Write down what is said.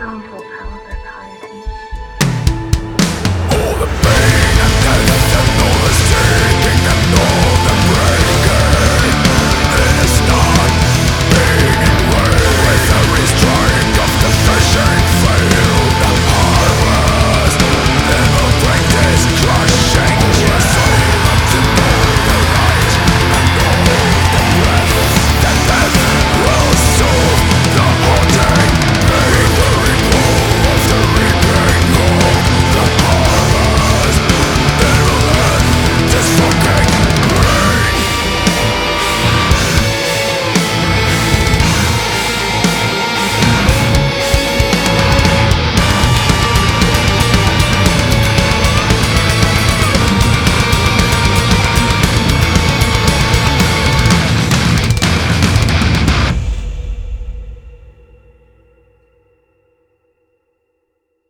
烫头才会被烫